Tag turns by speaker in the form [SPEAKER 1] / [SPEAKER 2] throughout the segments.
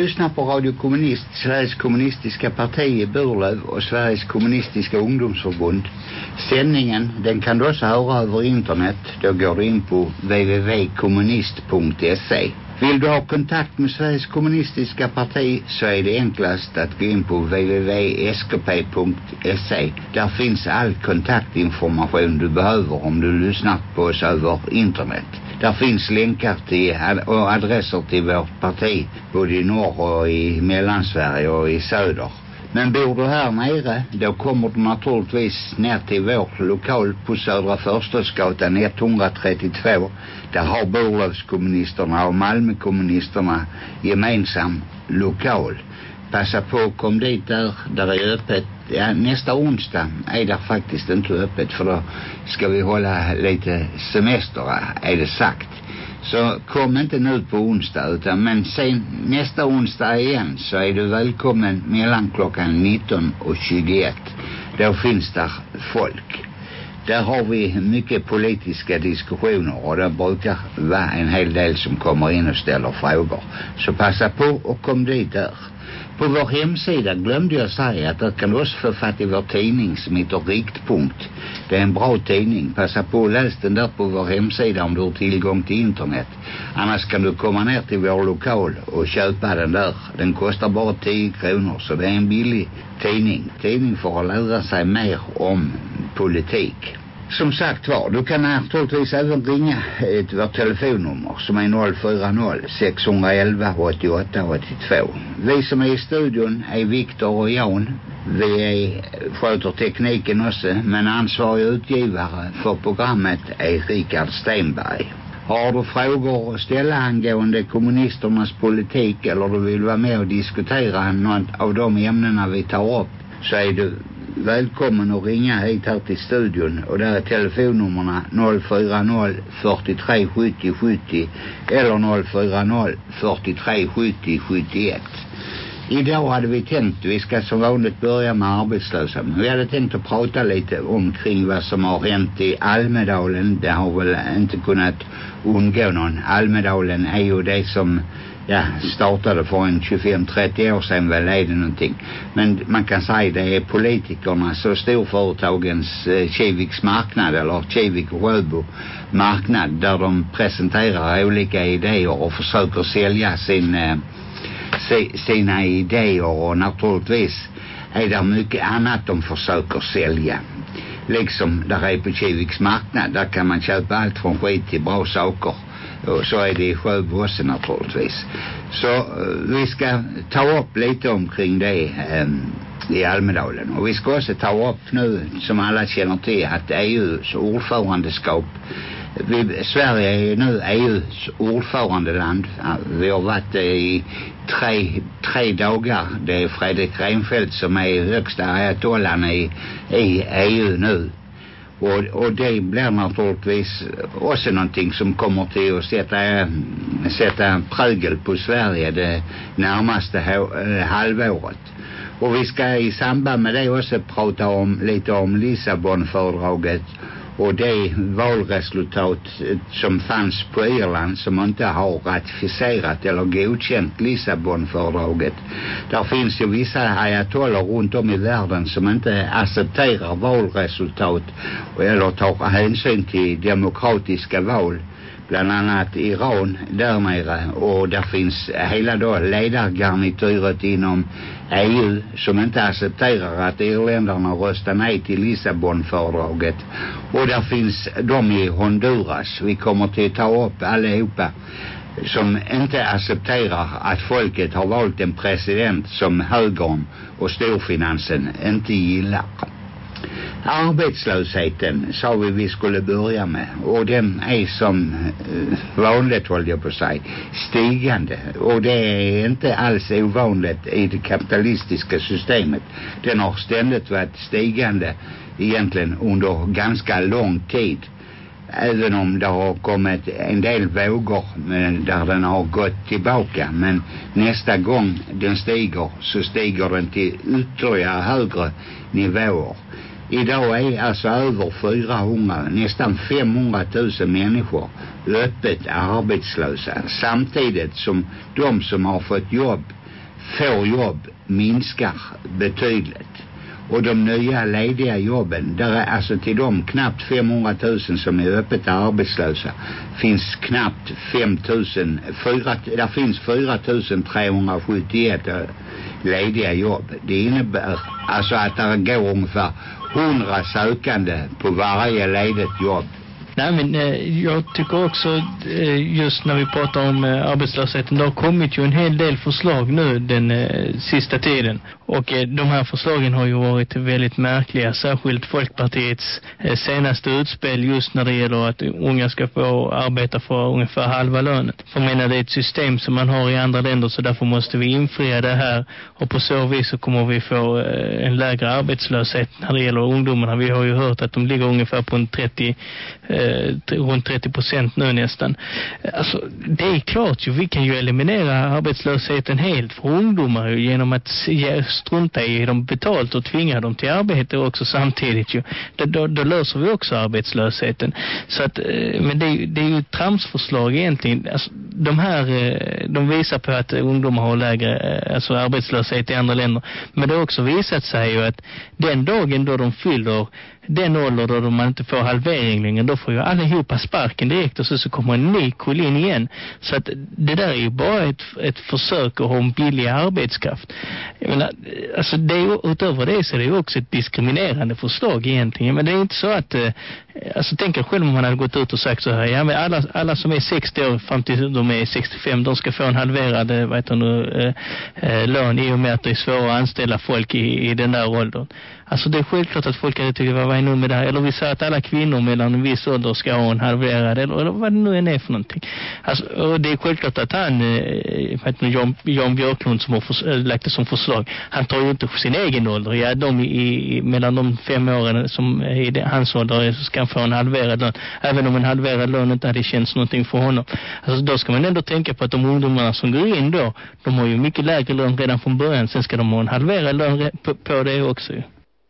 [SPEAKER 1] lyssnar på Radio Kommunist, Sveriges kommunistiska parti i Burlöv och Sveriges kommunistiska ungdomsförbund. Sändningen, den kan du också höra över internet. Då går du in på www.kommunist.se. Vill du ha kontakt med Sveriges kommunistiska parti så är det enklast att gå in på www.skp.se. Där finns all kontaktinformation du behöver om du lyssnar på oss över internet. Där finns länkar till och adresser till vårt parti både i norr och i Mellansverige och i söder. Men bor du här nere, då kommer du naturligtvis ner till vår lokal på Södra Förstadsgatan 132. Där har Borlövskommunisterna och Malmökommunisterna gemensam lokal. Passa på kom dit där, där är öppet. Ja, nästa onsdag är det faktiskt inte öppet för då ska vi hålla lite semester, är det sagt. Så kom inte nu på onsdag utan men sen nästa onsdag igen så är du välkommen mellan klockan 19 och 21. Då finns där folk. Där har vi mycket politiska diskussioner och det brukar vara en hel del som kommer in och ställer frågor. Så passa på och kom dit där. På vår hemsida glömde jag säga att det kan du också få fatt i vår tidning som heter Riktpunkt. Det är en bra tidning. Passa på att läs den där på vår hemsida om du har tillgång till internet. Annars kan du komma ner till vår lokal och köpa den där. Den kostar bara 10 kronor så det är en billig tidning. Tidning för att lära sig mer om politik som sagt var, du kan naturligtvis även ringa till vårt telefonnummer som är 040 611 88 82. Vi som är i studion är Viktor och Jan. Vi är, sköter tekniken också, men ansvarig utgivare för programmet är Richard Stenberg. Har du frågor att ställa angående kommunisternas politik eller du vill vara med och diskutera något av de ämnena vi tar upp så är du välkommen att ringa hit här till studion och där är telefonnummerna 040 43 70 70 eller 040 43 70 71 Idag hade vi tänkt, vi ska som vanligt börja med arbetslösa, men vi hade tänkt att prata lite omkring vad som har hänt i Almedalen. Det har väl inte kunnat undgå någon. Almedalen är ju det som ja, startade för en 25-30 år sedan väl är det någonting. Men man kan säga det är politikernas och storföretagens eh, Kiviks marknad eller Kivik och Röbo marknad där de presenterar olika idéer och försöker sälja sin, eh, si, sina idéer och naturligtvis är det mycket annat de försöker sälja. Liksom där är på Kiviks marknad, där kan man köpa allt från skit till bra saker. Och så är det i Sjöbo också naturligtvis. Så eh, vi ska ta upp lite omkring det ehm, i Almedalen. Och vi ska också ta upp nu, som alla känner till, att EUs ordförandeskap vi, Sverige är ju nu EUs ordförandeland. Vi har varit det i tre, tre dagar. Det är Fredrik Reinfeldt som är högsta ayatollan i, i EU nu. Och, och det blir naturligtvis också någonting som kommer till att sätta, sätta en prägel på Sverige det närmaste eh, halvåret. Och vi ska i samband med det också prata om lite om Lissabonfördraget och det valresultat eh, som fanns på Irland som inte har ratificerat eller godkänt Lissabonfördraget. Där finns ju vissa ayatoller runt om i världen som inte accepterar valresultat eller tar hänsyn till demokratiska val bland annat Iran där nere och där finns hela då ledargarnityret inom EU som inte accepterar att irländarna röstar nej till Lissabonfördraget. Och där finns de i Honduras. Vi kommer till att ta upp allihopa som inte accepterar att folket har valt en president som högern och storfinansen inte gillar arbetslösheten sa vi vi skulle börja med. Och den är som eh, vanligt håller jag på att säga stigande. Och det är inte alls ovanligt i det kapitalistiska systemet. Den har ständigt varit stigande egentligen under ganska lång tid. Även om det har kommit en del vågor där den har gått tillbaka. Men nästa gång den stiger så stiger den till ytterligare högre nivåer. Idag är alltså över 400, nästan 500 000 människor öppet arbetslösa. Samtidigt som de som har fått jobb får jobb minskar betydligt och de nya lediga jobben där är alltså till de knappt 500 000 som är öppet arbetslösa finns knappt 5 000 4, där finns 4 371 eh, lediga jobb det innebär alltså att det går ungefär 100 sökande på varje ledigt jobb
[SPEAKER 2] Nej men øh, eh, jag tycker också eh, øh, just när vi pratar om øh, eh, arbetslösheten det har kommit ju en hel del förslag nu den eh, sista tiden och eh, de här förslagen har ju varit väldigt märkliga särskilt Folkpartiets eh, senaste utspel just när det gäller att unga ska få arbeta för ungefär halva lönen. För menar det är ett system som man har i andra länder så därför måste vi infria det här och på så vis så kommer vi få eh, en lägre arbetslöshet när det gäller ungdomarna. Vi har ju hört att de ligger ungefär på en 30 eh, runt 30 procent nu nästan. Alltså, det är klart ju, vi kan ju eliminera arbetslösheten helt för ungdomar genom att strunta i dem betalt och tvinga dem till arbete också samtidigt ju. Då, då, då löser vi också arbetslösheten. Så att, eh, men det, det är ju ett tramsförslag egentligen. Alltså, de här, eh, de visar på att ungdomar har lägre eh, alltså arbetslöshet i andra länder. Men det har också visat sig ju att den dagen då de fyller den ålder då man inte får halvering längre, då får ju allihopa sparken direkt och så, så kommer en ny kull in igen. Så att det där är ju bara ett, ett försök att ha en billig arbetskraft. Jag menar, alltså det är, utöver det så är det ju också ett diskriminerande förslag egentligen. Men det är inte så att, eh, alltså tänk er själv om man hade gått ut och sagt så här, ja men alla, alla som är 60 år fram till de är 65, de ska få en halverad, eh, vad heter nu, eh, eh, lön i och med att det är svårt att anställa folk i, i den där åldern. Alltså det är självklart att folk hade tyckt, vad är nu med det här? Eller vi säger att alla kvinnor mellan en viss ålder ska ha en halverad, eller, eller vad det nu än är för någonting. Alltså, och det är självklart att han, eh, vet nu, Jan, Jan Björklund som har för, äh, eh, lagt det som förslag, han tar ju inte för sin egen ålder. Ja, de i, i, mellan de fem åren som i det, hans ålder så ska han få en halverad lön. Även om en halverad lön inte hade känts någonting för honom. Alltså då ska man ändå tänka på att de ungdomarna som går in då, de har ju mycket lägre lön redan från början. Sen ska de ha en halverad lön på, på det också ju.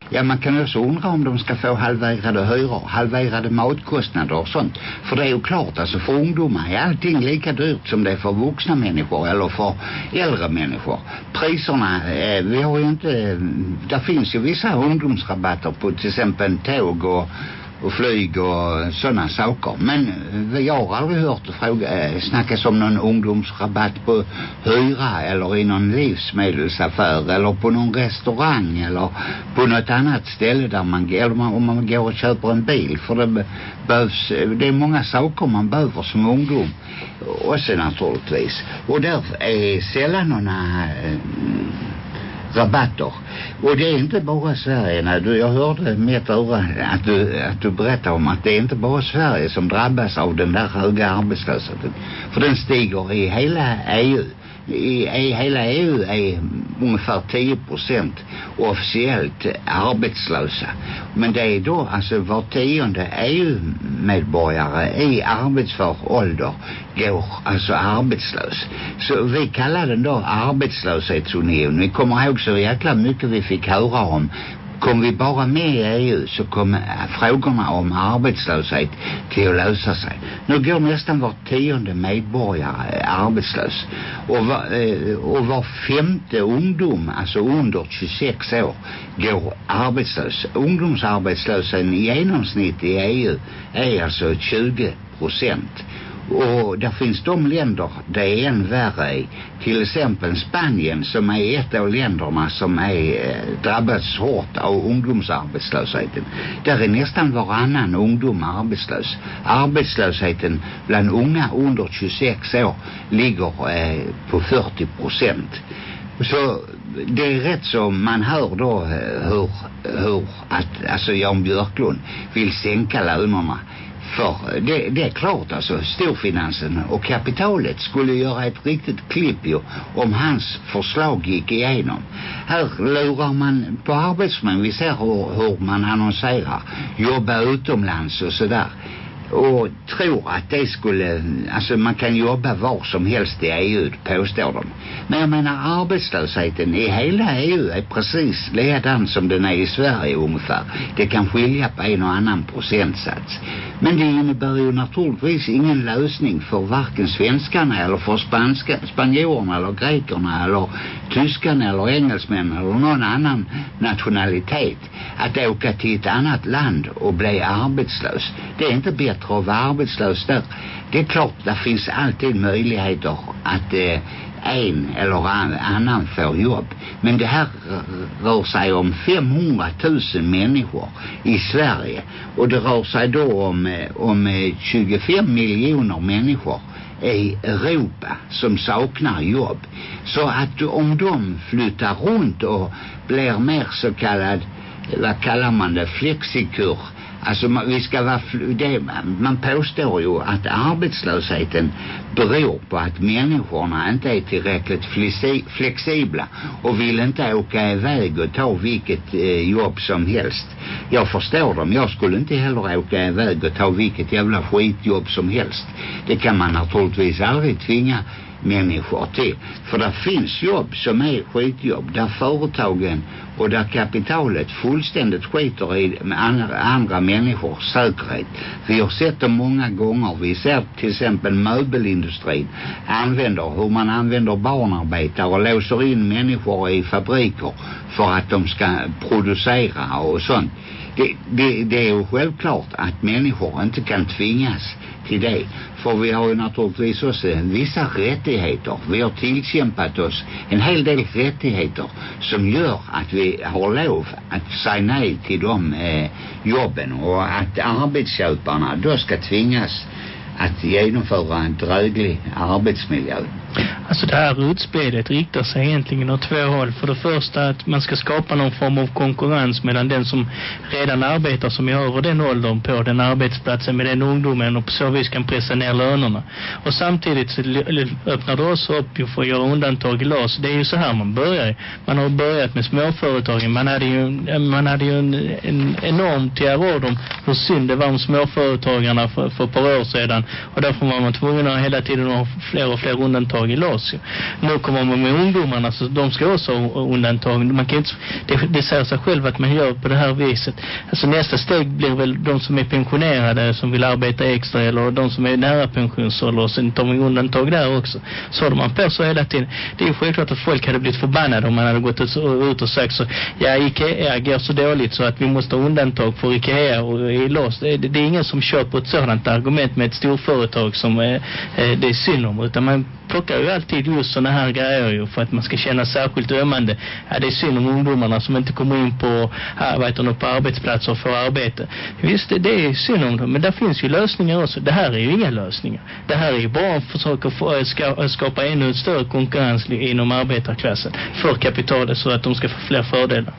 [SPEAKER 1] Ja, man kan också undra om de ska få halverade hyror, halverade matkostnader och sånt. För det är ju klart, alltså för ungdomar är allting lika dyrt som det är för vuxna människor eller för äldre människor. Priserna, eh, vi har ju inte, eh, där finns ju vissa ungdomsrabatter på till exempel tåg och och flyg och sådana saker. Men eh, jag har aldrig hört fråga, eh, snackas om någon ungdomsrabatt på hyra eller i någon livsmedelsaffär eller på någon restaurang eller på något annat ställe där man, eller man, om man går och köper en bil för det behövs, eh, det är många saker man behöver som ungdom också naturligtvis. Och där är sällan några rabatter. Och det är inte bara Sverige. Nej, du, jag hörde med ett öra att du, att du berättade om att det är inte bara Sverige som drabbas av den där höga arbetslösheten. För den stiger i hela EU i, i hela EU är ungefär 10 procent officiellt arbetslösa. Men det är då alltså var tionde EU-medborgare i arbetsför ålder går alltså arbetslös. Så vi kallar den då arbetslöshetsunion. Vi kommer ihåg så jäkla mycket vi fick höra om Kom vi bara med i EU så kommer eh, frågorna om arbetslöshet till att lösa sig. Nu går nästan var tionde medborgare eh, arbetslös. Och var, eh, och var femte ungdom, alltså under 26 år, går arbetslös. Ungdomsarbetslösheten i genomsnitt i EU är alltså 20 procent. Och där finns de länder det är än värre i. Till exempel Spanien som är ett av länderna som är eh, drabbats hårt av ungdomsarbetslösheten. Där är nästan varannan ungdom arbetslös. Arbetslösheten bland unga under 26 år ligger eh, på 40 procent. Så det är rätt som man hör då eh, hur, hur att alltså Jan Björklund vill sänka lönerna för det, det är klart alltså storfinansen och kapitalet skulle göra ett riktigt klipp ju om hans förslag gick igenom. Här lurar man på arbetsmän. Vi ser hur, hur man annonserar. Jobba utomlands och sådär och tror att det skulle, alltså man kan jobba var som helst i EU, påstår de. Men jag menar arbetslösheten i hela EU är precis ledan som den är i Sverige ungefär. Det kan skilja på en och annan procentsats. Men det innebär ju naturligtvis ingen lösning för varken svenskarna eller för spanska, spanjorerna eller grekerna eller tyskarna eller engelsmännen eller någon annan nationalitet att åka till ett annat land och bli arbetslös. Det är inte bättre att vara arbetslös där. Det är klart, det finns alltid möjligheter att eh, en eller annan får jobb. Men det här rör sig om 500 000 människor i Sverige. Och det rör sig då om, eh, om eh, 25 miljoner människor i Europa som saknar jobb. Så att om de flyttar runt och blir mer så kallad, vad kallar man det, flexikur Alltså man, vi ska vara, det, man påstår ju att arbetslösheten beror på att människorna inte är tillräckligt flexibla och vill inte åka iväg och ta vilket eh, jobb som helst. Jag förstår dem. Jag skulle inte heller åka iväg och ta vilket jävla skitjobb som helst. Det kan man naturligtvis aldrig tvinga människor till. För det finns jobb som är skitjobb där företagen och där kapitalet fullständigt skiter i andra, andra människors säkerhet. Vi har sett det många gånger. Vi ser till exempel möbelindustrin använder hur man använder barnarbetare och låser in människor i fabriker för att de ska producera och sånt. Det, det, det är ju självklart att människor inte kan tvingas till det. För vi har ju naturligtvis också vissa rättigheter. Vi har tillkämpat oss en hel del rättigheter som gör att vi har lov att säga nej till de eh, jobben och att arbetsköparna då ska tvingas att genomföra en dräglig arbetsmiljö.
[SPEAKER 2] Alltså det här utspelet riktar sig egentligen åt två håll. För det första att man ska skapa någon form av konkurrens mellan den som redan arbetar som är över den åldern på den arbetsplatsen med den ungdomen och på så vis kan pressa ner lönerna. Och samtidigt så öppnar det också upp för att göra undantag i LAS. Det är ju så här man börjar. Man har börjat med småföretagen. Man hade ju, man hade ju en, en enorm tirad om hur synd det var om småföretagarna för, för ett par år sedan. Och därför var man tvungen att hela tiden ha fler och fler undantag undantag i LAS. Nu kommer man med ungdomarna så de ska också ha undantag. Man kan inte, det, det säger sig själv att man gör på det här viset. Alltså nästa steg blir väl de som är pensionerade som vill arbeta extra eller de som är nära pensionsålder och sen tar man undantag där också. Så håller man på så hela tiden. Det är ju självklart att folk hade blivit förbannade om man hade gått ut och sagt så ja Ikea går så dåligt så att vi måste ha undantag för Ikea och i LAS. Det, det, det är ingen som köper ett sådant argument med ett storföretag som eh, eh det är synd om utan man plockar ju alltid just sådana här grejer ju för att man ska känna särskilt ömmande. Ja, det är synd om ungdomarna som inte kommer in på, här, på arbetsplatser och får arbete. Visst, det, det är synd om dem. Men där finns ju lösningar också. Det här är ju inga lösningar. Det här är ju bara att försöka få, eh, ska, eh, skapa ännu större konkurrens inom arbetarklassen för kapitalet så att de ska få fler fördelar.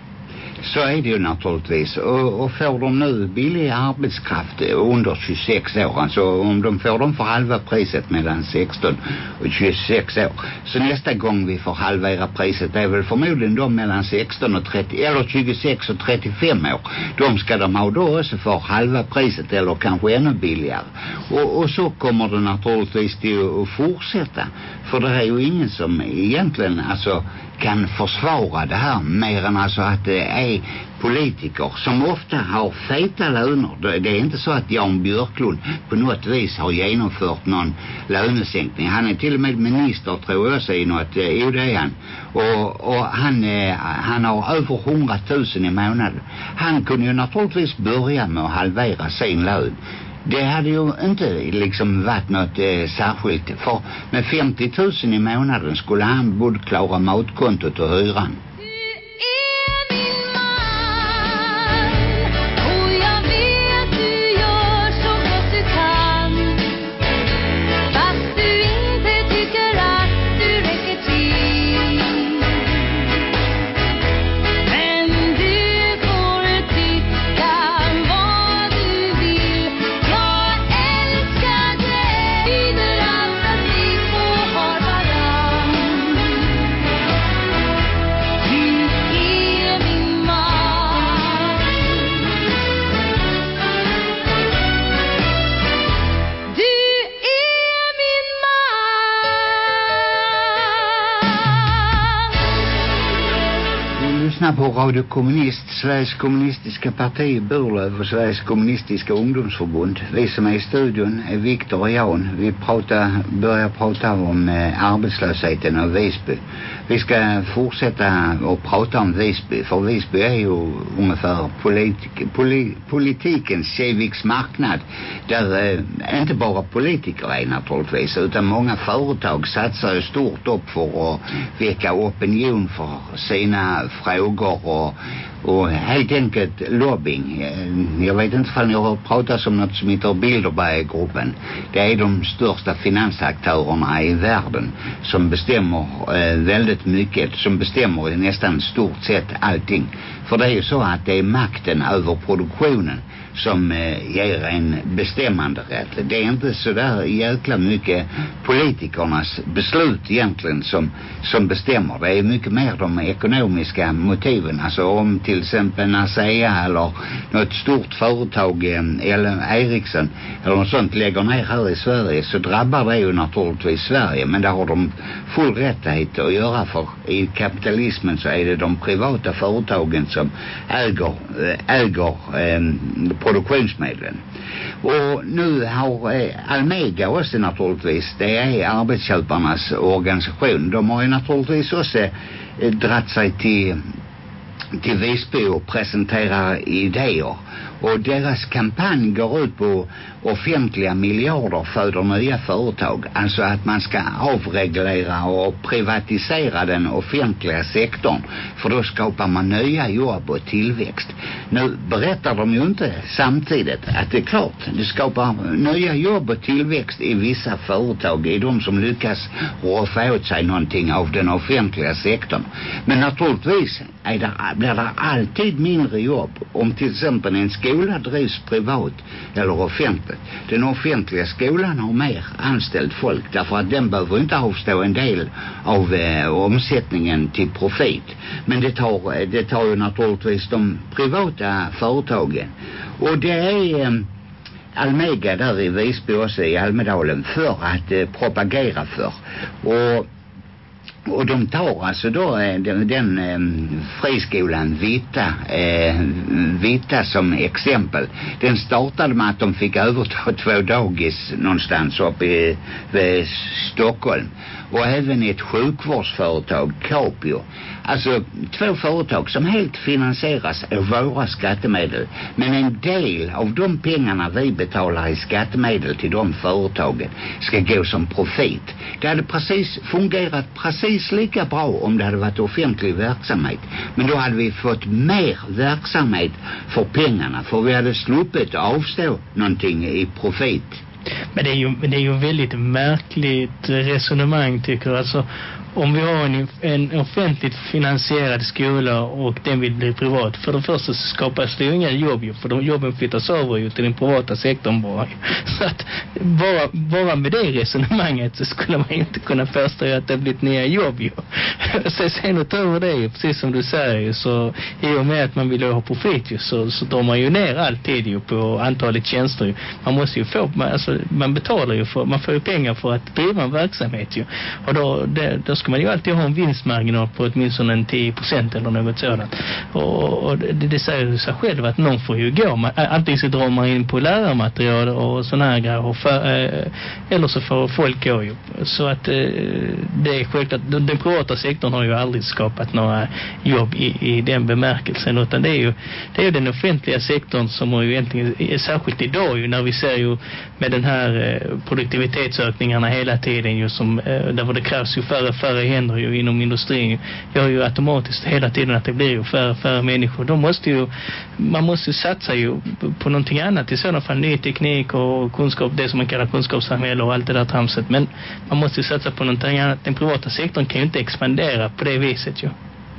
[SPEAKER 1] Så är det ju naturligtvis. Och, och får de nu billig arbetskraft under 26 år, alltså om de får dem för halva priset mellan 16 och 26 år. Så nästa gång vi får halvera priset, det är väl förmodligen de mellan 16 och 30, eller 26 och 35 år. De ska de ha då också för halva priset eller kanske ännu billigare. Och, och så kommer det naturligtvis till att fortsätta. För det är ju ingen som egentligen, alltså kan försvara det här mer än alltså att det är politiker som ofta har feta löner. Det är inte så att Jan Björklund på något vis har genomfört någon lönesänkning. Han är till och med minister tror jag sig något, eh, jo det är han. Och, och han, eh, han har över hundratusen i månaden. Han kunde ju naturligtvis börja med att halvera sin lön det hade ju inte liksom varit något eh, särskilt. För med 50 000 i månaden skulle han både klara matkontot och hyran. Lyssnar på Radio Kommunist, Sveriges kommunistiska parti i Burlöv och Sveriges kommunistiska ungdomsförbund. Vi som är i studion är Viktor och Jan. Vi pratar, börjar prata om eh, arbetslösheten och Visby. Vi ska fortsätta att prata om Visby, för Visby är ju ungefär politik, poli, politikens Kiviks marknad, där eh, øh, inte bara politiker är naturligtvis, utan många företag satsar ju stort upp för att väcka opinion för sina frågor och, och helt enkelt lobbying. Jag vet inte om ni har hört pratas om något som heter Bilderberggruppen. Det är de största finansaktörerna i världen som bestämmer eh, väldigt mycket, som bestämmer i nästan stort sett allting. För det är ju så att det är makten över produktionen som eh, ger en bestämmande rätt. Det är inte så där jäkla mycket politikernas beslut egentligen som, som bestämmer. Det är mycket mer de ekonomiska motiven. Alltså om till exempel ASEA eller något stort företag eh, eller Ericsson eller något sånt lägger ner här i Sverige så drabbar det ju naturligtvis Sverige. Men det har de full rättighet att göra för i kapitalismen så är det de privata företagen som äger, eh, äger eh, produktionsmedlen. Och nu har eh, Almega också naturligtvis, det är arbetsköparnas organisation. De har ju naturligtvis också eh, dratt sig till till Visby och presenterar idéer. Och deras kampanj går ut på offentliga miljarder föder nya företag. Alltså att man ska avreglera och privatisera den offentliga sektorn. För då skapar man nya jobb och tillväxt. Nu berättar de ju inte samtidigt att det är klart, det skapar nya jobb och tillväxt i vissa företag. I de som lyckas roffa åt sig någonting av den offentliga sektorn. Men naturligtvis är det, blir det alltid mindre jobb om till exempel en skola drivs privat eller offentligt. Den offentliga skolan har mer anställt folk därför att den behöver inte avstå en del av eh, omsättningen till profit. Men det tar, det tar ju naturligtvis de privata företagen. Och det är eh, Almega där i Visby också i Almedalen för att eh, propagera för. Och och de tar alltså då eh, den, den ehm, friskolan Vita, eh, Vita som exempel. Den startade med att de fick överta två dagis någonstans uppe i vid Stockholm. Och även ett sjukvårdsföretag, Capio. Alltså två företag som helt finansieras av våra skattemedel. Men en del av de pengarna vi betalar i skattemedel till de företagen ska gå som profit. Det hade precis fungerat precis lika bra om det hade varit offentlig verksamhet. Men då hade vi fått mer verksamhet för pengarna. För vi hade sluppit avstå någonting i profit.
[SPEAKER 2] Men det är ju, det är ju väldigt märkligt resonemang tycker jag. Alltså, om vi har en, en offentligt finansierad skola och den vill bli privat, för det första så skapas det ju inga jobb ju, för de jobben flyttas över ju till den privata sektorn bara. Så att bara, bara med det resonemanget så skulle man inte kunna påstå att det blivit nya jobb ju. Så sen utöver det ju, precis som du säger ju, så i och med att man vill ha profit ju, så, så drar man ju ner alltid ju på antalet tjänster ju. Man måste ju få, man, alltså, man betalar ju för, man får ju pengar för att driva en verksamhet ju. Och då, det, då ska man ju alltid ha en vinstmarginal på åtminstone en 10% eller något sådant. Och, och det, det säger sig själv att någon får ju gå. Man, eh, antingen så drar man in på lärarmaterial och sådana här grejer. Och för, eh, eller så får folk gå ju. Så att eh, det är självklart. Den, den privata sektorn har ju aldrig skapat några jobb i, i den bemärkelsen. Utan det är ju det är ju den offentliga sektorn som har ju egentligen, eh, särskilt idag ju när vi ser ju med den här eh, produktivitetsökningarna hela tiden ju som, eh, där det krävs ju färre färre händer ju inom industrin gör ju automatiskt hela tiden att det blir ju färre, färre människor. De måste ju, man måste ju satsa ju på någonting annat i sådana fall, ny teknik och kunskap, det som man kallar kunskapssamhälle och allt det där tramset. Men man måste ju satsa på någonting annat. Den privata sektorn kan ju inte expandera på det viset ju.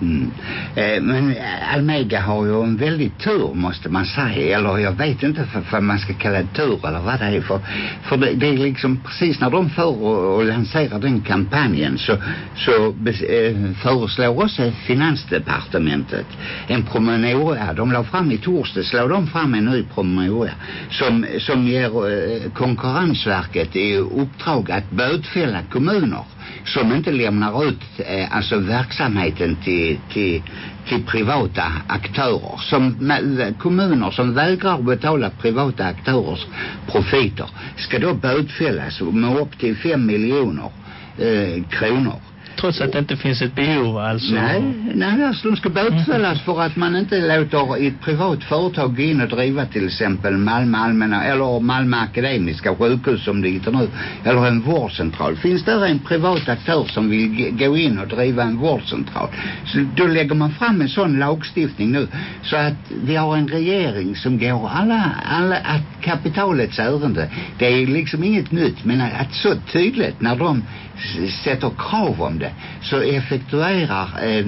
[SPEAKER 1] Mm. Eh, men eh, Almega har ju en väldigt tur måste man säga. Eller jag vet inte för, man ska kalla det tur eller vad det är. För, för det, det är liksom precis när de får och, och lanserar den kampanjen så, så eh, föreslår också Finansdepartementet en promemoria. De la fram i torsdag slår de fram en ny promemoria som, som ger eh, konkurrensverket i uppdrag att bötfälla kommuner som inte lämnar ut eh, alltså verksamheten till, till, till privata aktörer. Som kommuner som vägrar betala privata aktörers profiter ska då bötfällas med upp till fem miljoner eh, kronor
[SPEAKER 2] trots att det inte finns ett behov alltså.
[SPEAKER 1] Nej, nej alltså de ska bötfällas för att man inte låter ett privat företag gå in och driva till exempel Malmö allmänna eller Malmö akademiska sjukhus som det heter nu eller en vårdcentral. Finns där en privat aktör som vill gå in och driva en vårdcentral så då lägger man fram en sån lagstiftning nu så att vi har en regering som går alla, alla att kapitalets ärende det är liksom inget nytt men att så tydligt när de sätter krav om det så effektuerar eh,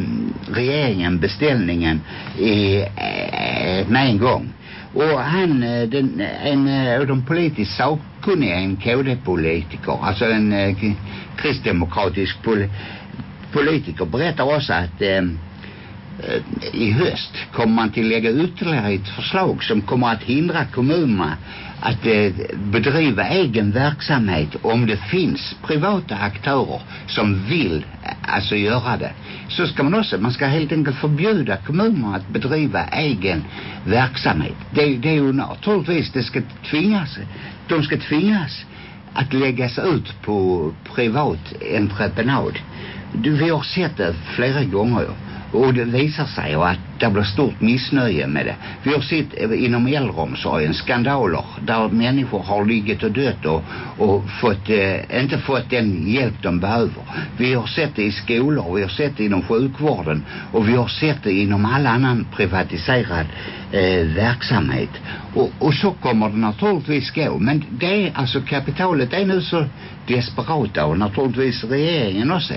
[SPEAKER 1] regeringen beställningen i, eh, med en gång. Och han, eh, den, en eh, av de politiskt sakkunniga, en KD-politiker, alltså en eh, kristdemokratisk pol politiker berättar också att eh, Eh, i höst kommer man till lägga ytterligare ett förslag som kommer att hindra kommunerna att eh, bedriva egen verksamhet om det finns privata aktörer som vill alltså göra det. Så ska man också, man ska helt enkelt förbjuda kommunerna att bedriva egen verksamhet. Det, det är ju naturligtvis det ska tvingas de ska tvingas att läggas ut på privat entreprenad. Du, vi har sett det flera gånger och det visar sig att det blir stort missnöje med det. Vi har sett eh, inom äldreomsorgen skandaler där människor har ligget och dött och, och fått, eh, inte fått den hjälp de behöver. Vi har sett det i skolor, vi har sett det inom sjukvården och vi har sett det inom all annan privatiserad eh, verksamhet. Och, och så kommer det naturligtvis gå. Men det är alltså kapitalet är nu så desperata och naturligtvis regeringen också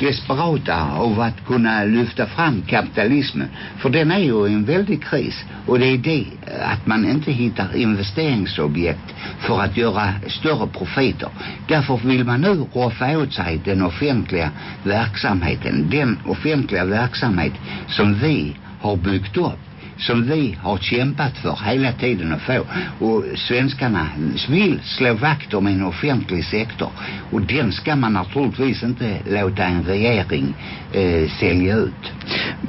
[SPEAKER 1] desperata av att kunna lyfta fram kapitalismen för den är ju i en väldig kris och det är det att man inte hittar investeringsobjekt för att göra större profiter därför vill man nu roffa åt sig den offentliga verksamheten den offentliga verksamhet som vi har byggt upp som vi har kämpat för hela tiden att få. Och svenskarna vill slå vakt om en offentlig sektor. Och den ska man naturligtvis inte låta en regering eh, sälja ut.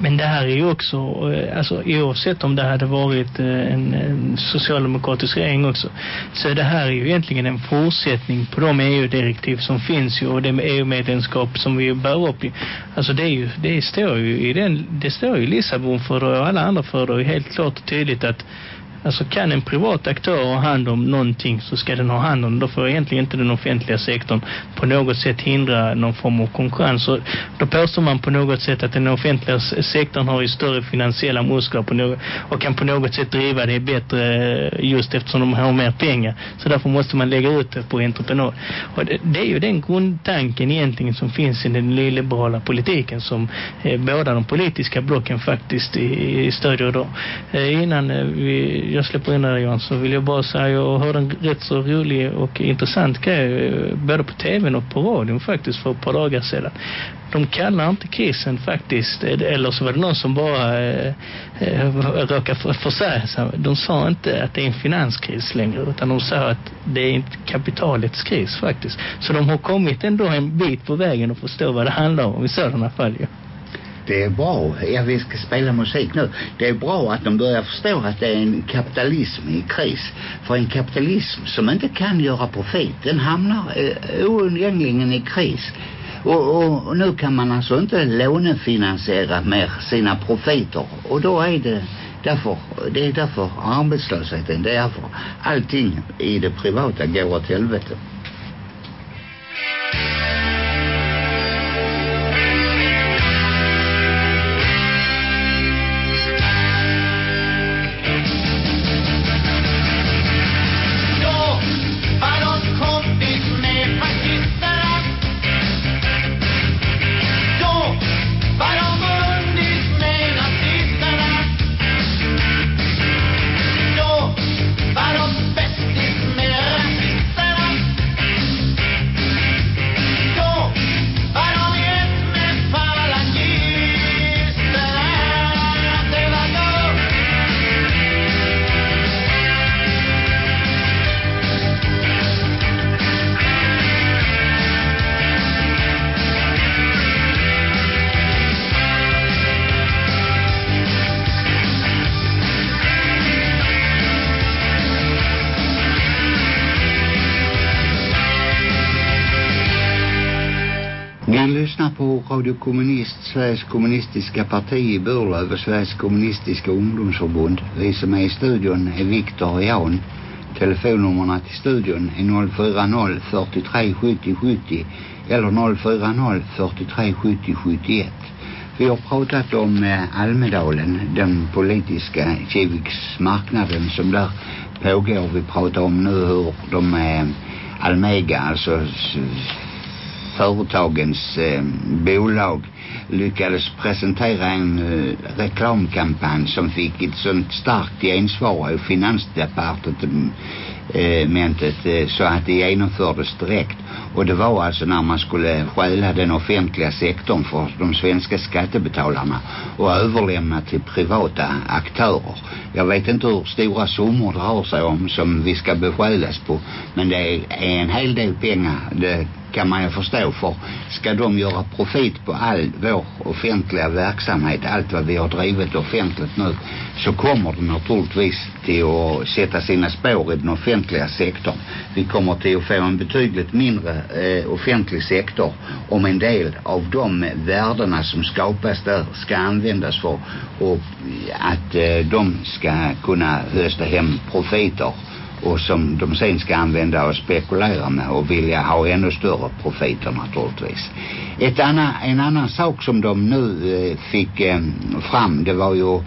[SPEAKER 2] Men det här är ju också, eh, alltså oavsett om det hade varit eh, en, en socialdemokratisk regering också, så det här är ju egentligen en fortsättning på de EU-direktiv som finns ju och det EU-medlemskap som vi bär upp i. Alltså det är ju, det står ju i den, det står ju i Lissabon för och alla andra för det helt klart och tydligt att Alltså kan en privat aktör ha hand om någonting så ska den ha hand om det. Då får egentligen inte den offentliga sektorn på något sätt hindra någon form av konkurrens. Och då påstår man på något sätt att den offentliga sektorn har ju större finansiella muskler på något, och kan på något sätt driva det bättre eh, just eftersom de har mer pengar. Så därför måste man lägga ut det på entreprenad. Och det, det är ju den grundtanken egentligen som finns i den nyliberala politiken som eh, båda de politiska blocken faktiskt i, i stödjer då. Eh, innan eh, vi jag släpper in här Johan så vill jag bara säga jag hörde en rätt så rolig och intressant grej både på tvn och på radion faktiskt för ett par dagar sedan. De kallar inte krisen faktiskt eller så var det någon som bara eh, råkade för, för sig. De sa inte att det är en finanskris längre utan de sa att det är inte kapitalets kris faktiskt. Så de har kommit ändå en bit på vägen och förstå vad det handlar om i sådana fall ju. Ja
[SPEAKER 1] det är bra, ja vi ska spela musik nu. Det är bra att de börjar förstå att det är en kapitalism i kris. För en kapitalism som inte kan göra profit den hamnar eh, oundgängligen i kris. Och, och, och nu kan man alltså inte lånefinansiera mer sina profiter. Och då är det därför, det är därför arbetslösheten det är därför allting i det privata går åt helvete. Sveriges kommunistiska parti i Burlöv och Sveriges kommunistiska ungdomsförbund. Vi som är i studion är Viktor och Jan. Telefonnummerna till studion är 040 43 70 70 eller 040 43 70 71. Vi har pratat om eh, Almedalen, den politiska Kiviksmarknaden som där pågår. Vi pratar om nu hur de eh, Almega, alltså företagens eh, bolag lyckades presentera en eh, reklamkampanj som fick ett sånt starkt gensvar av finansdepartementet eh, eh, så att det genomfördes direkt och det var alltså när man skulle stjäla den offentliga sektorn för de svenska skattebetalarna och överlämna till privata aktörer. Jag vet inte hur stora summor det har sig om som vi ska beskälas på men det är en hel del pengar. Det kan man ju förstå för ska de göra profit på all vår offentliga verksamhet, allt vad vi har drivit offentligt nu så kommer det naturligtvis till att sätta sina spår i den offentliga sektorn. Vi kommer till att få en betydligt mindre eh, offentlig sektor om en del av de värdena som skapas där ska användas för och att eh, de ska kunna hösta hem profiter och som de sen ska använda och spekulera med och vilja ha ännu större profiter naturligtvis. Ett annan, en annan sak som de nu eh, fick eh, fram det var ju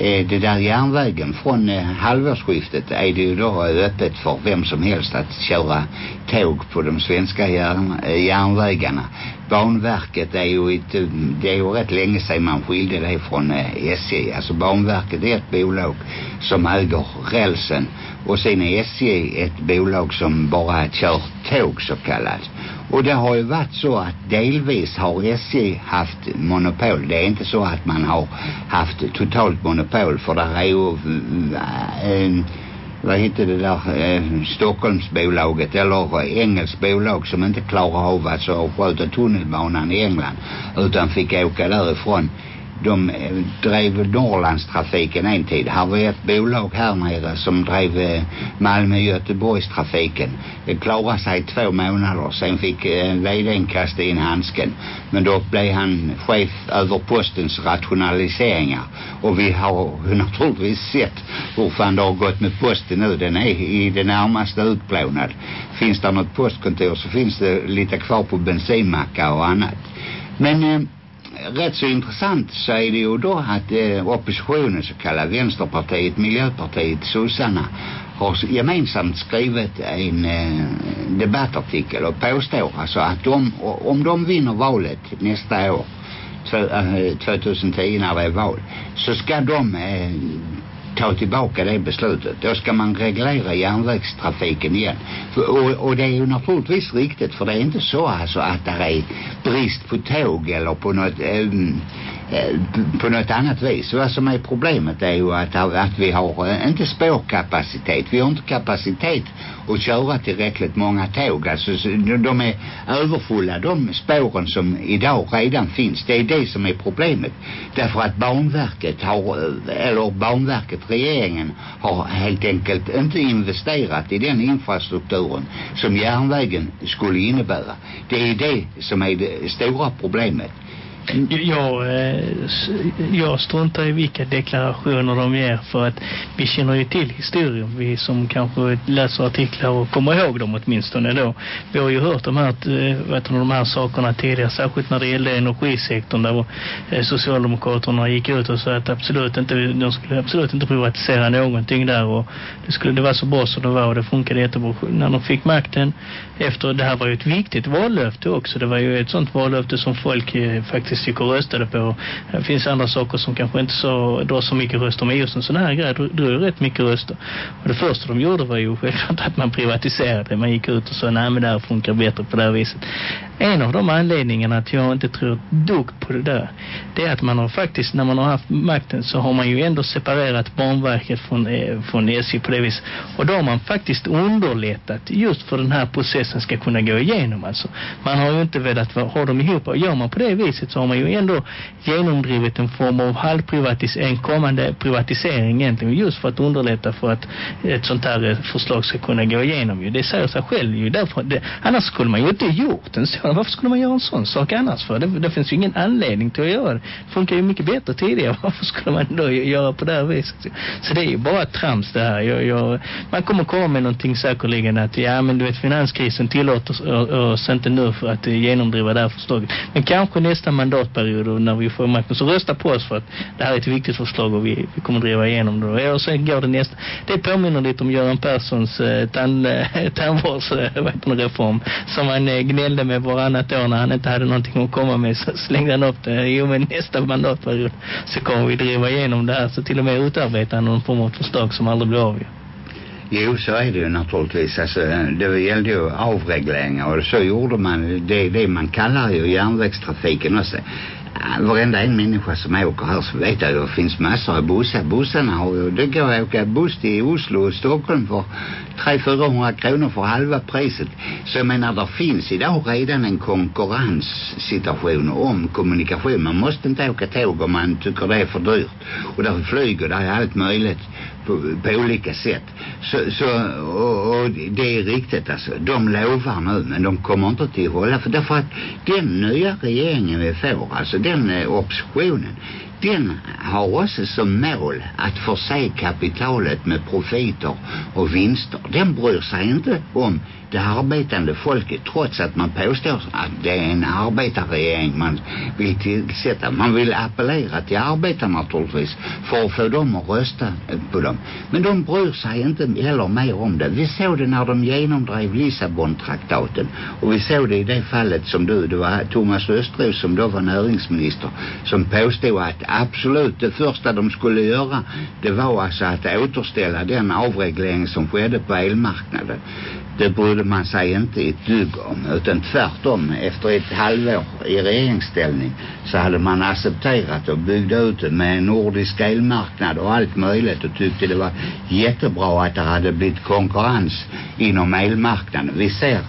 [SPEAKER 1] Eh, det där järnvägen från eh, halvårsskiftet är det ju då öppet för vem som helst att köra tåg på de svenska järn, eh, järnvägarna. Banverket är ju ett, det är ju rätt länge sedan man skilde det från SJ. Alltså Banverket är ett bolag som äger rälsen och sen är SJ ett bolag som bara kör tåg så kallat. Och det har ju varit så att delvis har SJ haft monopol. Det är inte så att man har haft totalt monopol för där är ju eh, vad heter det där eh, Stockholmsbolaget eller engelskt bolag som inte klarar av att så sköta tunnelbanan i England utan fick åka därifrån de eh, drev Norrlandstrafiken en tid. Här var ett bolag här nere som drev eh, Malmö-Göteborgstrafiken. Det klarade sig två månader. Sen fick eh, vdn kasta in handsken. Men då blev han chef över postens rationaliseringar. Och vi har naturligtvis sett hur fan det har gått med posten nu. Den är i det närmaste utplånad. Finns det något postkontor så finns det lite kvar på bensinmackar och annat. Men eh, rätt så intressant så är det ju då att eh, oppositionen så kallade Vänsterpartiet, Miljöpartiet, Sossarna har gemensamt skrivit en eh, debattartikel och påstår alltså att de, om de vinner valet nästa år 2010 eh, när det är val så ska de eh, ta tillbaka det beslutet. Då ska man reglera järnvägstrafiken igen. För, och, och det är ju naturligtvis riktigt för det är inte så alltså att det är brist på tåg eller på något um, Eh, på något annat vis. Vad som är problemet är ju att, att vi har inte spårkapacitet. Vi har inte kapacitet att köra tillräckligt många tåg. Alltså de är överfulla de spåren som idag redan finns. Det är det som är problemet. Därför att Banverket har, eller Banverket, regeringen har helt enkelt inte investerat i den infrastrukturen som järnvägen skulle innebära. Det är det som är det stora problemet.
[SPEAKER 2] Jag, eh, jag struntar i vilka deklarationer de ger för att vi känner ju till historien. Vi som kanske läser artiklar och kommer ihåg dem åtminstone då. Vi har ju hört de här, eh, vet du, de här sakerna tidigare, särskilt när det gällde energisektorn där eh, Socialdemokraterna gick ut och sa att absolut inte, de skulle absolut inte privatisera någonting där och det skulle det var så bra som det var och det funkade jättebra när de fick makten. Efter, det här var ju ett viktigt vallöfte också. Det var ju ett sånt vallöfte som folk faktiskt faktiskt gick och röstade på. Det finns andra saker som kanske inte så, drar så mycket röster med just en sån här grej drar ju rätt mycket röster. Och det första de gjorde var ju självklart att man privatiserade. Man gick ut och sa nej men det här funkar bättre på det här viset. En av de anledningarna att jag inte tror dugg på det där det är att man har faktiskt när man har haft makten så har man ju ändå separerat Banverket från, eh, från SJ på det viset. Och då har man faktiskt underlättat just för den här processen ska kunna gå igenom alltså. Man har ju inte velat ha dem ihop och gör man på det viset så har man ju ändå genomdrivit en form av halvprivatis, en kommande privatisering egentligen just för att underlätta för att ett sånt här eh, förslag ska kunna gå igenom ju. Det säger sig själv ju därför, det, annars skulle man ju inte gjort en sån kostnaden. Varför skulle man göra en sån sak annars för? Det, det finns ju ingen anledning till att göra det. Det funkar ju mycket bättre tidigare. Varför skulle man då göra på det här viset? Så det är ju bara trams det här. Jag, jag, man kommer komma med någonting säkerligen att ja men du vet finanskrisen tillåter oss inte nu för att eh, genomdriva det här förslaget. Men kanske nästa mandatperiod när vi får makten så rösta på oss för att det här är ett viktigt förslag och vi, vi kommer driva igenom det. Och sen går det nästa. Det påminner lite om Göran Perssons eh, tand, tandvårdsreform eh, som han eh, gnällde med våra varannat år när han inte hade någonting att komma med så slängde han upp det. Jo men nästa mandatperiod så kommer vi driva igenom det här så till och med utarbeta någon form av förslag som aldrig blir av.
[SPEAKER 1] Jo, så är det ju naturligtvis. Alltså, det gällde ju avregleringar och så gjorde man det, det man kallar ju järnvägstrafiken också Eh, varenda en människa som åker här så vet jag att det finns massor av bussar. Bussarna har ju, det går att åka buss till Oslo och Stockholm för 300-400 kronor för halva priset. Så jag menar, det finns idag redan en konkurrenssituation om kommunikation. Man måste inte åka tåg om man tycker det är för dyrt. Och där flyger, där är allt möjligt på, på olika sätt. Så, så och, och det är riktigt alltså. De lovar nu men de kommer inte till att hålla. För därför att den nya regeringen vi får, alltså den eh, oppositionen, den har också som mål att förse kapitalet med profiter och vinster. Den bryr sig inte om det arbetande folket trots att man påstår att det är en arbetarregering man vill tillsätta. Man vill appellera till arbetarna naturligtvis för att få dem att rösta på dem. Men de bryr sig inte heller mer om det. Vi såg det när de genomdrev Lissabon-traktaten och vi såg det i det fallet som du, det var Thomas Östros som då var näringsminister som påstod att absolut det första de skulle göra det var alltså att återställa den avreglering som skedde på elmarknaden det brydde man sig inte ett dugg om utan tvärtom efter ett halvår i regeringsställning så hade man accepterat och byggde ut det med en nordisk elmarknad och allt möjligt och tyckte det var jättebra att det hade blivit konkurrens inom elmarknaden. Vi ser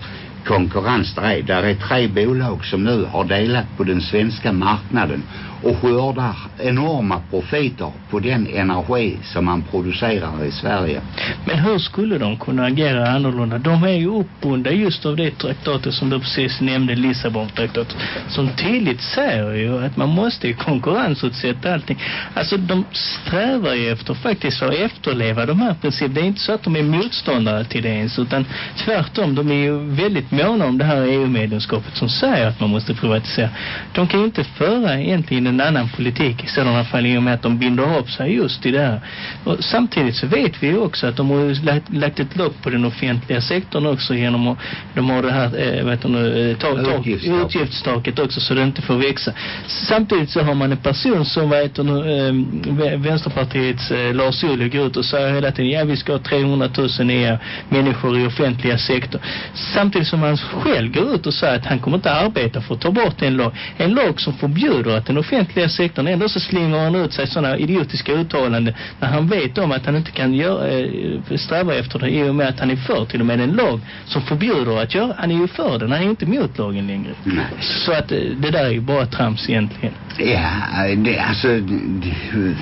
[SPEAKER 1] konkurrens där är. Där är tre bolag som nu har delat på den svenska marknaden och skördar enorma profiter på den energi som man producerar i Sverige.
[SPEAKER 2] Men hur skulle de kunna agera annorlunda? De är ju uppbundna just av det traktatet som du precis nämnde, Lissabon-traktatet, som tydligt säger ju att man måste ju konkurrensutsätta allting. Alltså de strävar ju efter faktiskt att efterleva de här principerna. Det är inte så att de är motståndare till det ens, utan tvärtom, de är ju väldigt måna om det här EU-medlemskapet som säger att man måste privatisera. De kan ju inte föra egentligen en annan politik i sådana fall i och med att de binder upp sig just i det här. Och samtidigt så vet vi ju också att de har lagt, lagt ett lopp på den offentliga sektorn också genom att de har det här eh, vet du, ta, ta, utgiftstaket också så det inte får växa. Samtidigt så har man en person som vet du, eh, Vänsterpartiets eh, Lars Ohly går ut och säger hela tiden ja vi ska ha 300 000 nya människor i offentliga sektorn. Samtidigt som han själv går ut och säger att han kommer inte arbeta för att ta bort en lag. En lag som förbjuder att den offentliga offentliga sektorn ändå så slänger han ut sig sådana idiotiska uttalanden när han vet om att han inte kan göra, äh, sträva efter det i och med att han är för till och med en lag som förbjuder att göra. Han är ju för den, han är inte mot lagen längre. Nej. Så att det där är ju bara trams egentligen.
[SPEAKER 1] Ja, det, alltså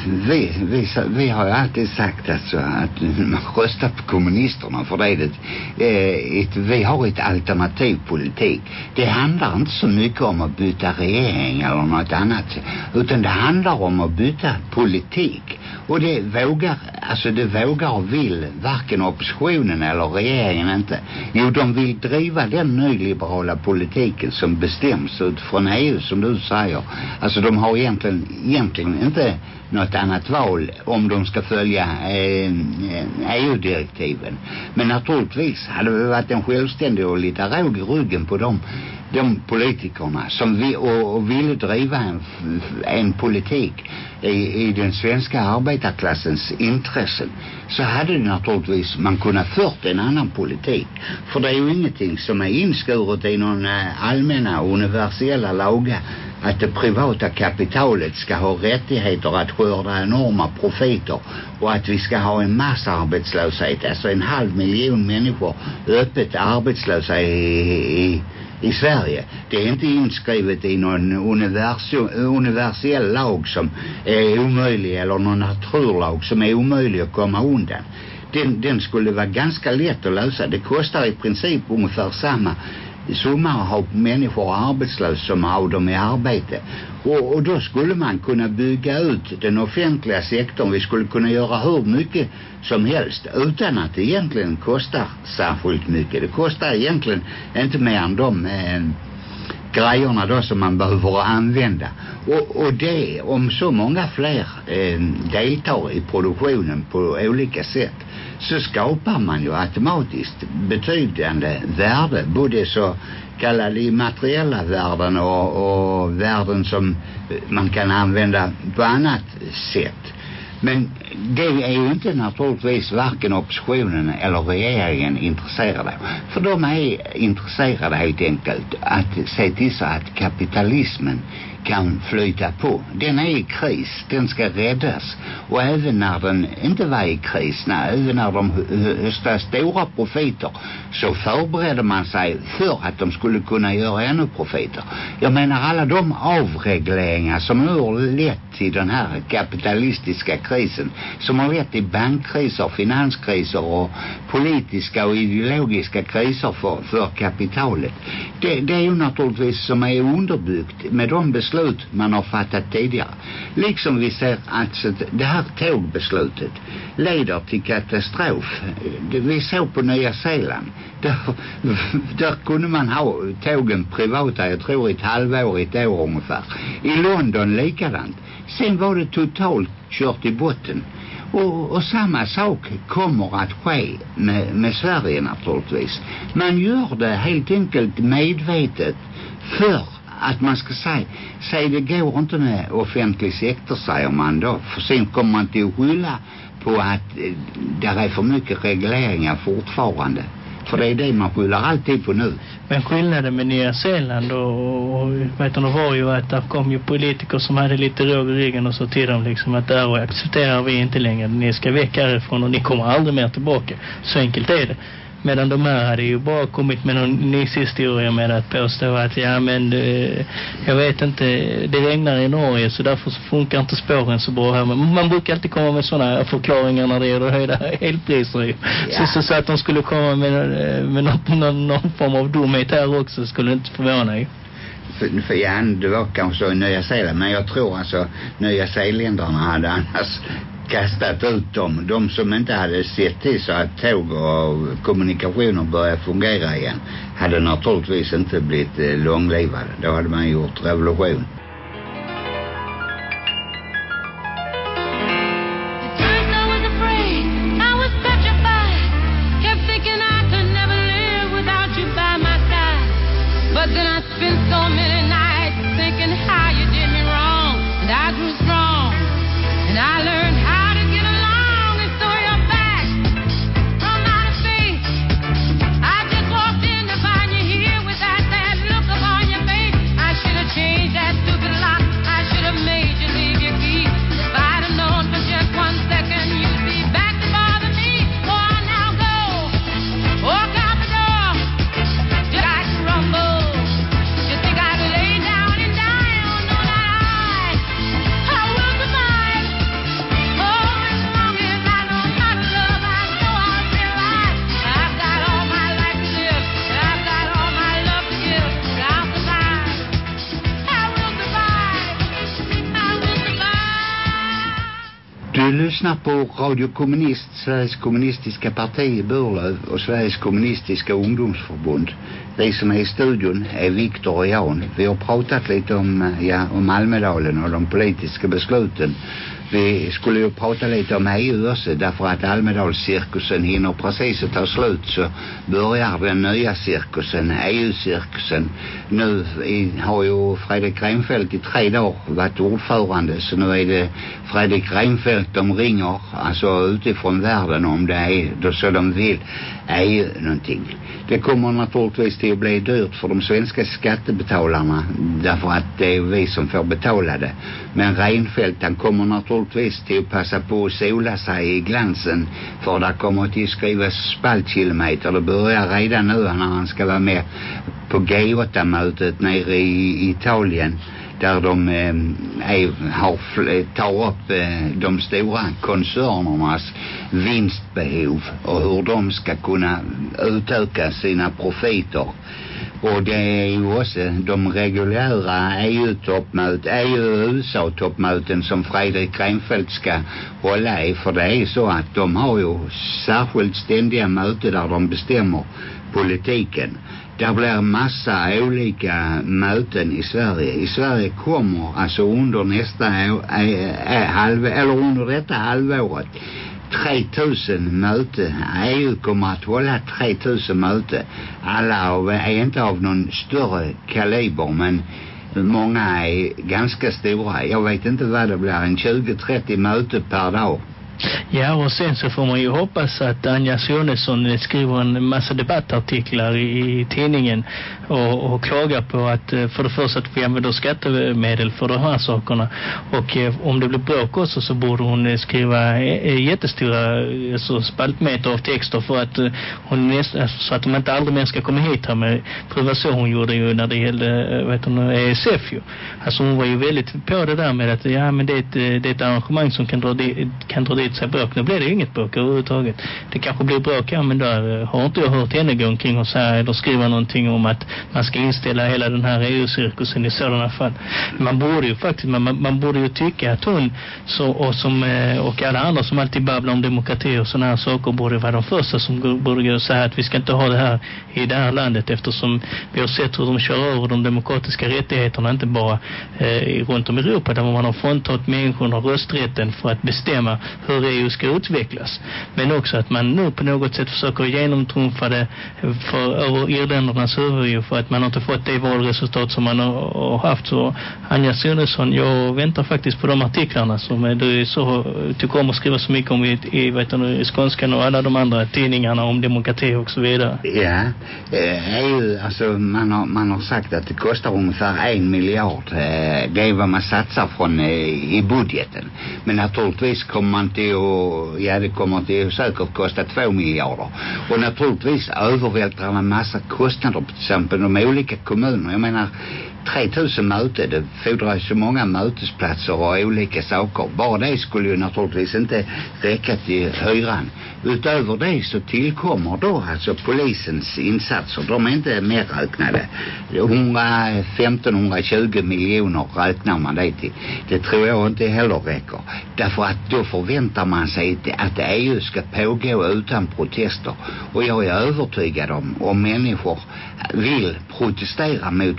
[SPEAKER 1] vi, vi, vi har ju alltid sagt alltså, att man röstar på kommunisterna för det är det, eh, ett, vi har ett alternativ politik. Det handlar inte så mycket om att byta regering eller något annat utan det handlar om att byta politik. Och det vågar alltså det vågar och vill varken oppositionen eller regeringen inte. Jo de vill driva den nyliberala politiken som bestäms utifrån EU som du säger. Alltså de har egentligen, egentligen inte något annat val om de ska följa eh, eh, EU-direktiven. Men naturligtvis hade det varit en självständig och lite råg i ryggen på dem de politikerna som vi, och, och ville driva en, en politik i, i den svenska arbetarklassens intressen så hade naturligtvis man kunnat fört en annan politik. För det är ju ingenting som är inskuret i någon eh, allmänna universella lagar att det privata kapitalet ska ha rättigheter att skörda enorma profiter och att vi ska ha en massarbetslöshet alltså en halv miljon människor öppet arbetslösa i, i i Sverige. Det är inte inskrivet i någon universell lag som är omöjlig eller någon naturlag som är omöjlig att komma undan. Den, den skulle vara ganska lätt att lösa. Det kostar i princip ungefär samma sommar har människor arbetslösa som har dem i arbete. Och, och då skulle man kunna bygga ut den offentliga sektorn. Vi skulle kunna göra hur mycket som helst utan att det egentligen kostar särskilt mycket. Det kostar egentligen inte mer än de eh, grejerna då som man behöver använda. Och, och det, om så många fler eh, deltar i produktionen på olika sätt så skapar man ju automatiskt betydande värde, både så kallade immateriella värden och, och värden som man kan använda på annat sätt. Men det är ju inte naturligtvis varken oppositionen eller regeringen intresserade För de är intresserade helt enkelt att se till så att kapitalismen kan flyta på. Den är i kris, den ska räddas. Och även när den inte var i kris, när, även när de höstade stora profiter så förberedde man sig för att de skulle kunna göra ännu profiter. Jag menar alla de avregleringar som nu har lett till den här kapitalistiska krisen som har lett till bankkriser, finanskriser och politiska och ideologiska kriser för, för kapitalet. Det, det är ju naturligtvis som är underbyggt med de beslut beslut man har fattat tidigare. Liksom vi ser att det här tågbeslutet leder till katastrof. Vi såg på Nya Zeeland. Där, där kunde man ha tågen privata, jag tror ett halvår, ett år ungefär. I London likadant. Sen var det totalt kört i botten. Och, och samma sak kommer att ske med, med Sverige naturligtvis. Man gör det helt enkelt medvetet för att man ska säga, säg det går inte med offentlig sektor säger man då. För sen kommer man till att skylla på att eh, där är för mycket regleringar fortfarande. För det är det man skyller alltid på nu.
[SPEAKER 2] Men skillnaden med Nya Zeeland och, och vet du, var ju att där kom ju politiker som hade lite råg i ryggen och så till dem liksom att där accepterar vi inte längre. Ni ska väck härifrån och ni kommer aldrig mer tillbaka. Så enkelt är det. Medan de här hade ju bara kommit med någon nyshistoria med att påstå att ja men det, jag vet inte, det regnar i Norge så därför så funkar inte spåren så bra här. Men man brukar alltid komma med sådana förklaringar när det gäller höjda elpriser ju. Ja. Så, så, så att de skulle komma med, med något, någon, någon form av dumhet här också skulle inte förvåna ju.
[SPEAKER 1] För, för ja, det var kanske så i Nya Zeeland men jag tror alltså Nya Zeeländarna hade annars kastat ut dem. De som inte hade sett till så att tåg och kommunikationer började fungera igen hade naturligtvis inte blivit eh, långlivade. Då hade man gjort revolution. Lyssnar på Radio Kommunist, Sveriges kommunistiska parti i Burlöv och Sveriges kommunistiska ungdomsförbund. Vi som är i studion är Viktor och Jan. Vi har pratat lite om, eh, ja, om Almedalen och de politiska besluten vi skulle ju prata lite om EU också därför att Almedalscirkusen hinner precis att ta slut så börjar den nya cirkusen, EU-cirkusen. Nu har ju Fredrik Reinfeldt i tre dagar varit ordförande så nu är det Fredrik Reinfeldt de ringer alltså utifrån världen om det är då så de vill EU någonting. Det kommer naturligtvis till att bli dyrt för de svenska skattebetalarna därför att det är vi som får betala det. Men Reinfeldt han kommer naturligtvis till att passa på att sola sig i glansen för det kommer att skrivas spaltkilometer. Det börjar redan nu när han ska vara med på G8-mötet nere i Italien där de eh, är, har, tar upp eh, de stora koncernernas vinstbehov och hur de ska kunna utöka sina profiter och det är ju också de reguljära EU-toppmöten, EU-USA-toppmöten som Fredrik Reinfeldt ska hålla i. För det är så att de har ju särskilt ständiga möten där de bestämmer politiken. Det blir massa olika möten i Sverige. I Sverige kommer alltså under nästa år, eh, eh, halv, eller under detta halvåret 3000 möte. EU kommer att hålla 3000 möte. Alla av, är inte av någon större kaliber men många är ganska stora. Jag vet inte vad det blir, en 20-30 möte per dag.
[SPEAKER 2] Ja, och sen så får man ju hoppas att Anja Sonesson skriver en massa debattartiklar i, i tidningen och, och klagar på att eh, för det första att vi använder skattemedel för de här sakerna och eh, om det blir bråk också så borde hon eh, skriva jättestora alltså, spaltmeter av texter för att hon nästan, alltså, så att de inte aldrig mer ska komma hit här med pröva så hon gjorde ju när det gällde vet hon, ESF ju. Alltså hon var ju väldigt på det där med att ja men det är ett, det är ett arrangemang som kan dra, kan dra dit sig bråk. Nu blir det ju inget bråk överhuvudtaget. Det kanske blir bråk, ja men där eh, har inte jag hört henne gå omkring och säga eller skriva någonting om att man ska inställa hela den här EU-cirkusen i sådana fall. Man borde ju faktiskt, man, man borde ju tycka att hon så, och, som, eh, och alla andra som alltid babblar om demokrati och sådana här saker borde vara de första som borde gå och säga att vi ska inte ha det här i det här landet eftersom vi har sett hur de kör över de demokratiska rättigheterna inte bara eh, runt om i Europa där man har fråntagit människorna rösträtten för att bestämma hur EU ska utvecklas. Men också att man nu på något sätt försöker genomtrumfa det för, över irländernas huvud för att man har inte fått det valresultat som man har, har haft. Så Anja Sonesson, jag väntar faktiskt på de artiklarna som du så tycker om att skriva så mycket om i, i, vet du, i Skånskan och alla de andra tidningarna om demokrati och så vidare.
[SPEAKER 1] Ja, eh, EU, alltså man har, man har sagt att det kostar ungefär en miljard. Eh, det är vad man satsar från eh, i budgeten. Men naturligtvis kommer man till att, ja det kommer till säkert kosta två miljarder. Och naturligtvis övervältrar man massa kostnader på till exempel de olika kommunerna. Jag menar 3000 möten, det fordrar så många mötesplatser och olika saker. Bara det skulle ju naturligtvis inte räcka till hyran. Utöver det så tillkommer då alltså polisens insatser. De är inte mer räknade. 115-120 miljoner räknar man det till. Det tror jag inte heller räcker. Därför att då förväntar man sig att EU ska pågå utan protester. Och jag är övertygad om, om människor vill protestera mot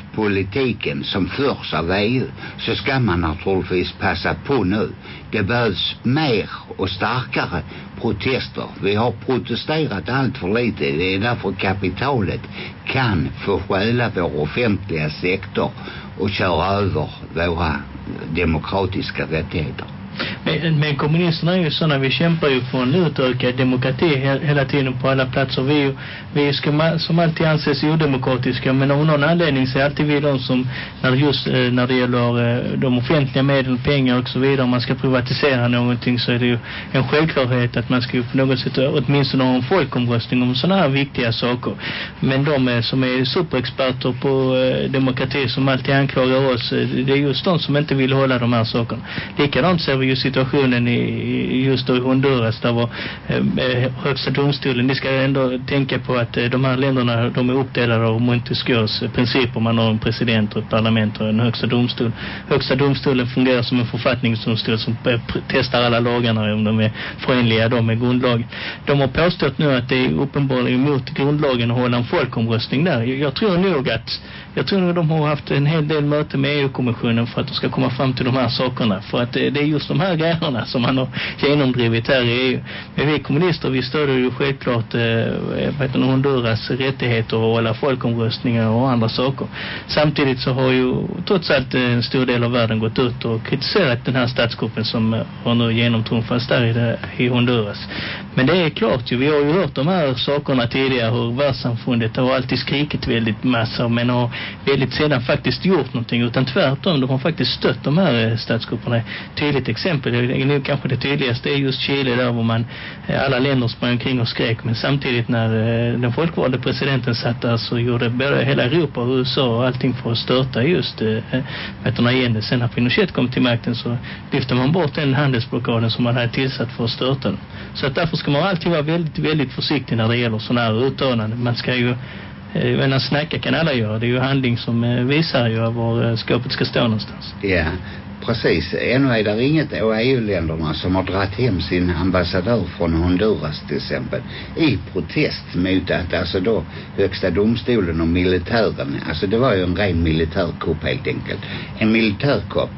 [SPEAKER 1] politiken som förs av EU så ska man naturligtvis passa på nu. Det behövs mer och starkare protester. Vi har protesterat allt för lite. Det är därför kapitalet kan få stjäla vår offentliga sektor och köra över våra demokratiska rättigheter.
[SPEAKER 2] Men, men kommunisterna är ju sådana, vi kämpar ju för en utökad demokrati he, hela tiden på alla platser. Vi, vi ska som alltid anses odemokratiska, men av någon anledning så är alltid vi de som, när just eh, när det gäller eh, de offentliga medel, pengar och så vidare, om man ska privatisera någonting så är det ju en självklarhet att man ska ju på något sätt åtminstone ha en folkomröstning om sådana här viktiga saker. Men de eh, som är superexperter på demokrati som alltid anklagar oss, det är just de som inte vill hålla de här sakerna. Likadant ser vi just situationen i just då i Honduras där var eh, eh, högsta domstolen ni ska ändå tänka på att eh, de här länderna de är uppdelade av Montesquieus eh, principer man har en president och ett parlament och en högsta domstol. Högsta domstolen fungerar som en författningsdomstol som eh, testar alla lagarna om de är förenliga då med grundlagen. De har påstått nu att det är uppenbarligen emot grundlagen att hålla en folkomröstning där. Jag tror nog att jag tror nog de har haft en hel del möte med EU-kommissionen för att de ska komma fram till de här sakerna för att eh, det, är just de här grejerna som man har genomdrivit här i EU. Men vi kommunister, vi stöder ju självklart eh, vet du, Honduras rättigheter och alla folkomröstningar och andra saker. Samtidigt så har ju trots allt eh, en stor del av världen gått ut och kritiserat den här statsgruppen som eh, har nu genomtrumfats där i, det, i Honduras. Men det är klart ju, vi har ju hört de här sakerna tidigare hur världssamfundet har alltid skrikit väldigt massor men har väldigt sedan faktiskt gjort någonting utan tvärtom, de har faktiskt stött de här eh, statsgrupperna. Tydligt exempel, det är nu kanske det tydligaste är just Chile där var man, eh, alla länder sprang omkring och skrek men samtidigt när eh, den folkvalde presidenten satt där så gjorde både hela Europa och USA och allting för att störta just äh, igen. Sen när Pinochet kom till makten så lyfte man bort den handelsblockaden som man hade tillsatt för att störta den. Så att därför ska man alltid vara väldigt, väldigt försiktig när det gäller sådana här uttalanden. Man ska ju Eh, Men att snacka kan alla göra. Det är ju handling som eh, visar ju var eh, skåpet ska stå någonstans.
[SPEAKER 1] Ja, precis. Ännu är det inget av EU-länderna som har dragit hem sin ambassadör från Honduras till exempel i protest mot att alltså då högsta domstolen och militären, alltså det var ju en ren militärkupp helt enkelt. En militärkupp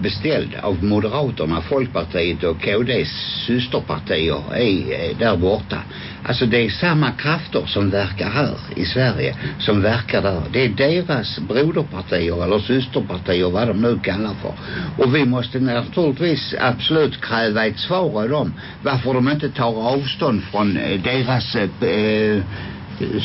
[SPEAKER 1] beställd av Moderaterna, Folkpartiet och KDs systerpartier är eh, där borta. Alltså det är samma krafter som verkar här i Sverige som verkar där. Det är deras broderpartier eller systerpartier vad de nu kallar för. Och vi måste naturligtvis absolut kräva ett svar av dem varför de inte tar avstånd från eh, deras eh, eh,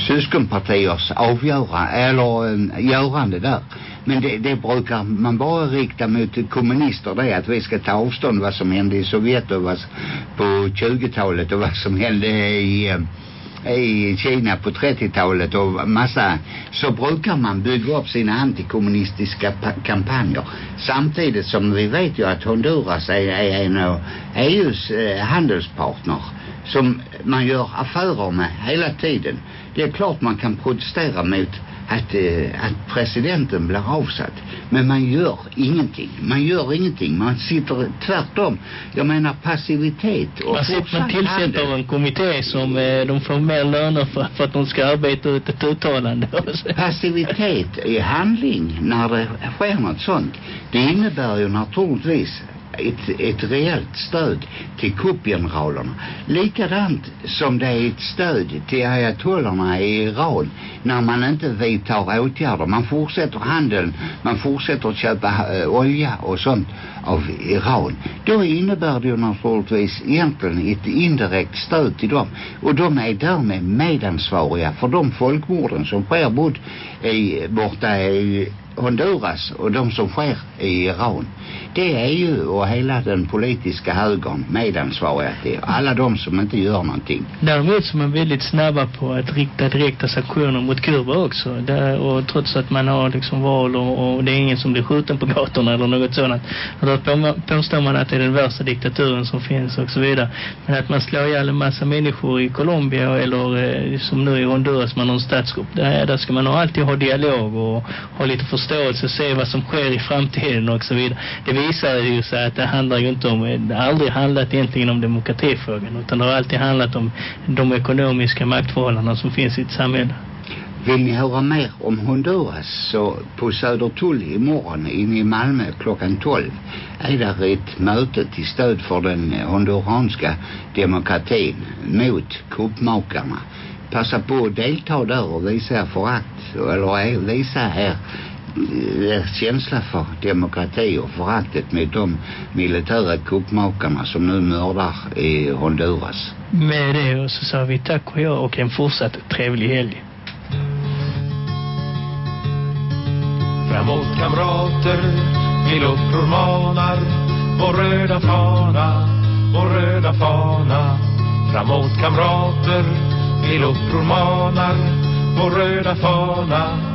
[SPEAKER 1] syskonpartiers avgöra eller äh, görande där. Men det, det brukar man bara rikta mot kommunister det att vi ska ta avstånd vad som hände i Sovjet och vad, på 20-talet och vad som hände i eh, i Kina på 30-talet och massa. Så brukar man bygga upp sina antikommunistiska kampanjer. Samtidigt som vi vet ju att Honduras är, är en av EUs eh, handelspartner som man gör affärer med hela tiden. Det är klart man kan protestera mot att, eh, att presidenten blir avsatt. Men man gör ingenting. Man gör ingenting. Man sitter tvärtom. Jag menar passivitet. Och
[SPEAKER 2] man, sitter, man tillsätter en kommitté som eh, de får mer löner för, för att de ska arbeta ut ett uttalande.
[SPEAKER 1] passivitet i handling när det sker något sånt. Det innebär ju naturligtvis ett, ett reellt stöd till kuppgeneralerna. Likadant som det är ett stöd till ayatollerna i Iran när man inte vidtar åtgärder. Man fortsätter handeln, man fortsätter att köpa äh, olja och sånt av Iran. Då innebär det ju naturligtvis egentligen ett indirekt stöd till dem. Och de är därmed medansvariga för de folkmorden som sker både i, borta i Honduras och de som sker i Iran det är ju och hela den politiska högern medansvariga till alla de som inte gör någonting.
[SPEAKER 2] Däremot så är man väldigt snabba på att rikta direkta sanktioner mot Kuba också. Där, och trots att man har liksom val och, och det är ingen som blir skjuten på gatorna eller något sådant. Och då påstår man att det är den värsta diktaturen som finns och så vidare. Men att man slår ihjäl en massa människor i Colombia eller eh, som nu i Honduras man har en statsgrupp. Där, där ska man alltid ha dialog och ha lite förståelse förståelse och se vad som sker i framtiden och så vidare. Det visar ju sig att det handlar ju inte om, det har aldrig handlat egentligen om demokratifrågan utan det har alltid handlat om de ekonomiska maktförhållandena som finns i ett samhälle.
[SPEAKER 1] Vill ni höra mer om Honduras så på Södertull imorgon inne i Malmö klockan 12 är där ett möte till stöd för den honduranska demokratin mot kuppmakarna. Passa på att delta där och visa er förakt eller visa er känsla för demokrati och föraktet med de militära kuppmakarna som nu mördar i Honduras.
[SPEAKER 2] Med det så sa vi tack och jag och en fortsatt trevlig helg.
[SPEAKER 3] Framåt kamrater, vi luppror manar Vår röda fana, vår röda fana Framåt kamrater, vi luppror manar Vår röda fana